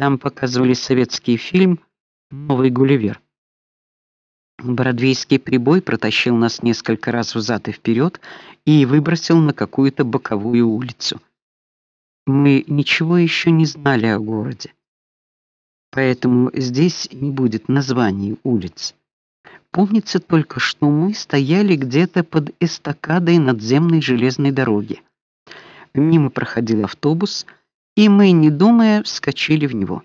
Там показывали советский фильм Новый Гулливер. Бродвейский прибой протащил нас несколько раз взад и вперед и выбросил на какую-то боковую улицу. Мы ничего еще не знали о городе. Поэтому здесь не будет названий улиц. Помнится только, что мы стояли где-то под эстакадой надземной железной дороги. Мимо проходил автобус, и мы, не думая, вскочили в него.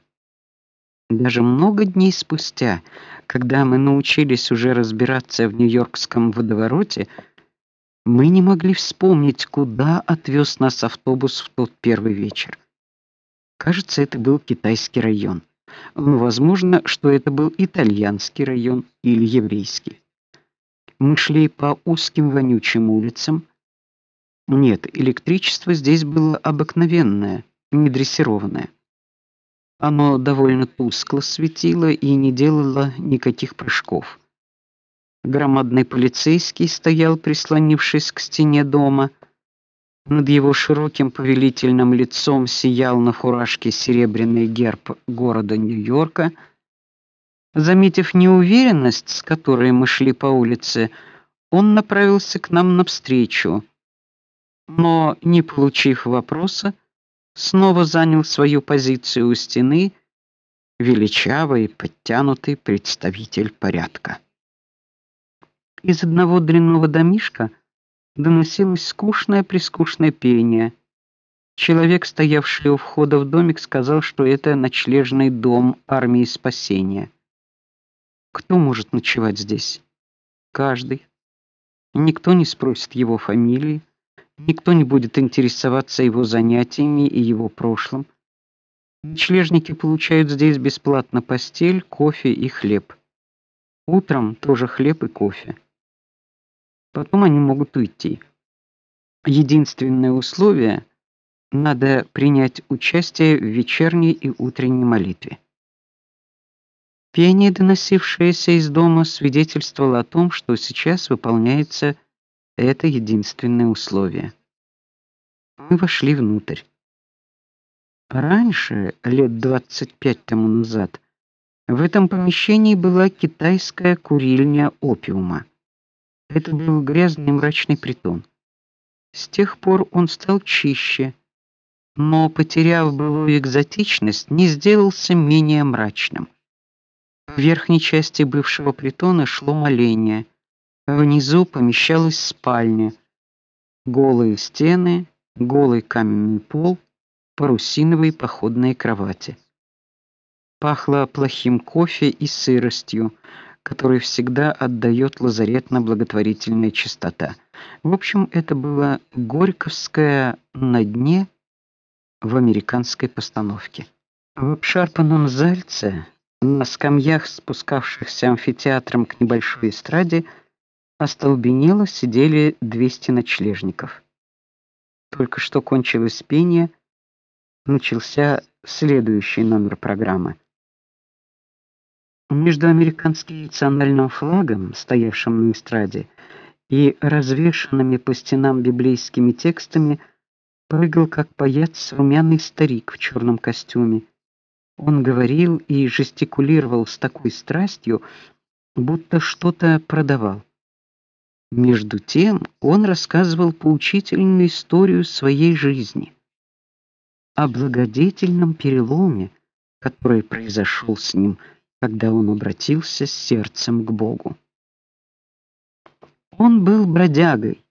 Даже много дней спустя, когда мы научились уже разбираться в нью-йоркском водовороте, мы не могли вспомнить, куда отвез нас автобус в тот первый вечер. Кажется, это был китайский район. Но возможно, что это был итальянский район или еврейский. Мы шли по узким вонючим улицам. Нет, электричество здесь было обыкновенное, не дрессированное. Оно довольно тускло светило и не делало никаких прыжков. Громадный полицейский стоял, прислонившись к стене дома. Над его широким повелительным лицом сиял на фуражке серебряный герб города Нью-Йорка. Заметив неуверенность, с которой мы шли по улице, он направился к нам навстречу. Но, не получив вопроса, снова занял свою позицию у стены, величавый, подтянутый представитель порядка. Из одного длинного домишка доносилось скучное-прескучное пение. Человек, стоявший у входа в домик, сказал, что это ночлежный дом армии спасения. Кто может ночевать здесь? Каждый. Никто не спросит его фамилии, Никто не будет интересоваться его занятиями и его прошлым. Ночлежники получают здесь бесплатно постель, кофе и хлеб. Утром тоже хлеб и кофе. Потом они могут уйти. Единственное условие надо принять участие в вечерней и утренней молитве. Пение, доносившееся из дома, свидетельствовало о том, что сейчас выполняется это единственное условие. Мы вошли внутрь. Раньше, лет двадцать пять тому назад, в этом помещении была китайская курильня опиума. Это был грязный мрачный притон. С тех пор он стал чище, но потеряв былую экзотичность, не сделался менее мрачным. В верхней части бывшего притона шло моление. Внизу помещалась спальня. Голые стены, голый каменный пол, парусиновые походные кровати. Пахло плохим кофе и сыростью, которой всегда отдает лазаретно-благотворительная чистота. В общем, это было горьковское на дне в американской постановке. В обшарпанном зальце, на скамьях, спускавшихся амфитеатром к небольшой эстраде, остолбенело сидели 200 ночлежников. Только что кончилось пение, начался следующий номер программы. Между американским национальным флагом, стоявшим на эстраде, и развешанными по стенам библейскими текстами прыгал как паяц румяный старик в черном костюме. Он говорил и жестикулировал с такой страстью, будто что-то продавал. Между тем, он рассказывал поучительную историю своей жизни о благодетельном переломе, который произошел с ним, когда он обратился сердцем к Богу. Он был бродягой,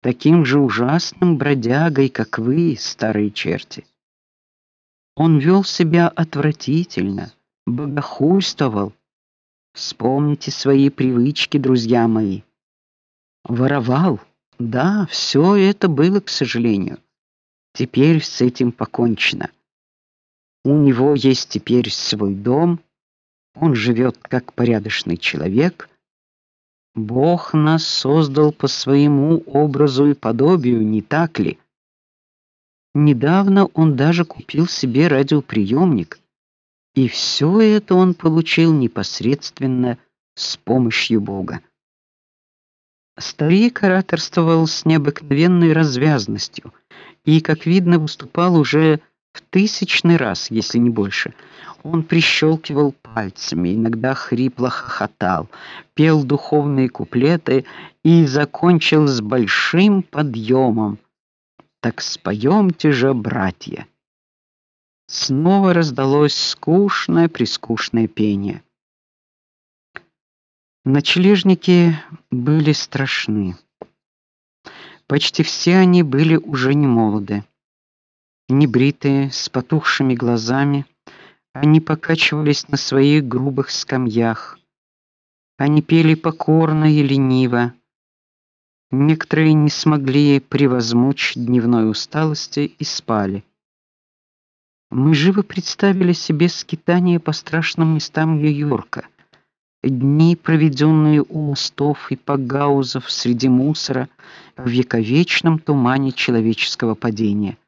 таким же ужасным бродягой, как вы, старые черти. Он вел себя отвратительно, богохульствовал. Вспомните свои привычки, друзья мои. Воровал. Да, все это было, к сожалению. Теперь с этим покончено. У него есть теперь свой дом. Он живет как порядочный человек. Бог нас создал по своему образу и подобию, не так ли? Недавно он даже купил себе радиоприемник, и все это он получил непосредственно с помощью Бога. Старик ораторствовал с необыкновенной развязностью и, как видно, выступал уже В тысячный раз, если не больше, он прищелкивал пальцами, иногда хрипло хохотал, пел духовные куплеты и закончил с большим подъемом. Так споемте же, братья. Снова раздалось скучное, прискучное пение. Ночлежники были страшны. Почти все они были уже не молоды. Небритые, с потухшими глазами, они покачивались на своих грубых скамьях. Они пели покорно и лениво. Некоторые не смогли превозмочь дневной усталости и спали. Мы живо представили себе скитания по страшным местам Нью-Йорка, дни, проведенные у мостов и погаузов среди мусора в вековечном тумане человеческого падения.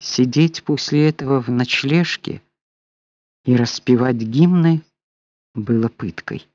Сидеть после этого в ночлежке и распевать гимны было пыткой.